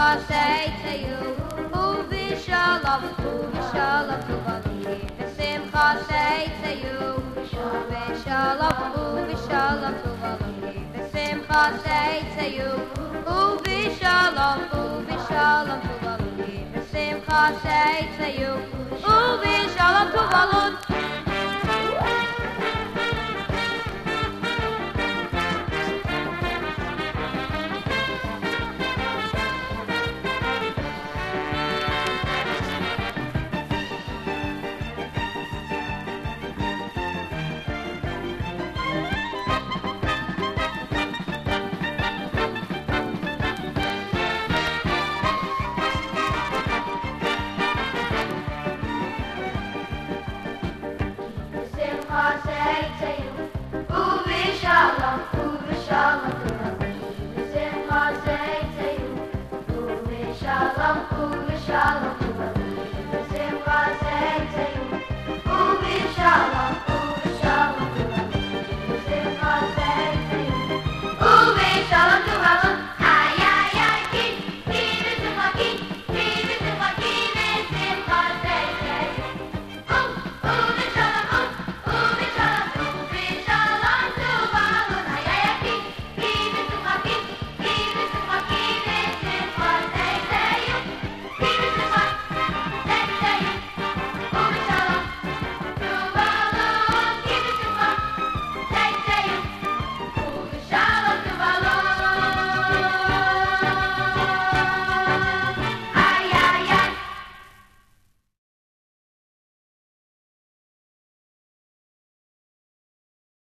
Simcha say to you, Uvi shalom, Uvi shalom to Vali. Simcha say to you, Uvi shalom, Uvi shalom to Vali. Simcha say to you, Uvi shalom, Uvi shalom to Vali. Simcha say to you, Uvi shalom Simcha